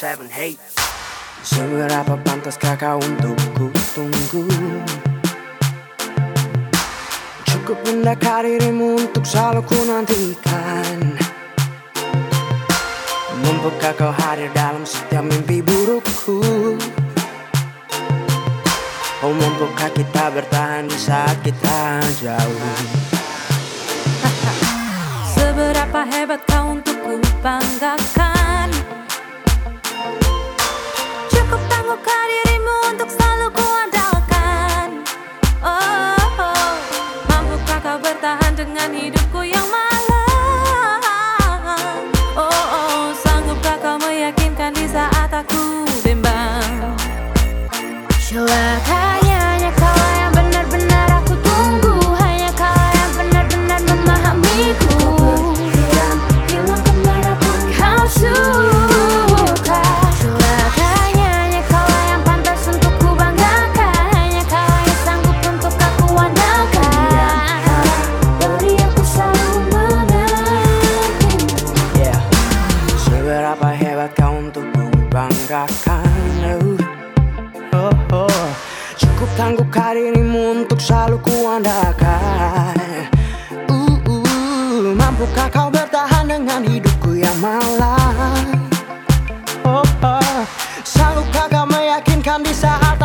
seven, hey. Segera papantas kakak untuk ku tunggu Cukup mendekar dirimu untuk selalu ku nantikan Mampukah kau hadir dalam setiap mimpi burukku Oh mampukah kita bertahan di saat kita jauh Seberapa hebat kau untuk ku banggakan Cukup tangguhkah dirimu untuk sure that Cukup tangguhkah dirimu untuk selalu ku andalkan uh, uh, Mampukah kau bertahan dengan hidupku yang malang oh, oh. Sanggupkah kau meyakinkan di saat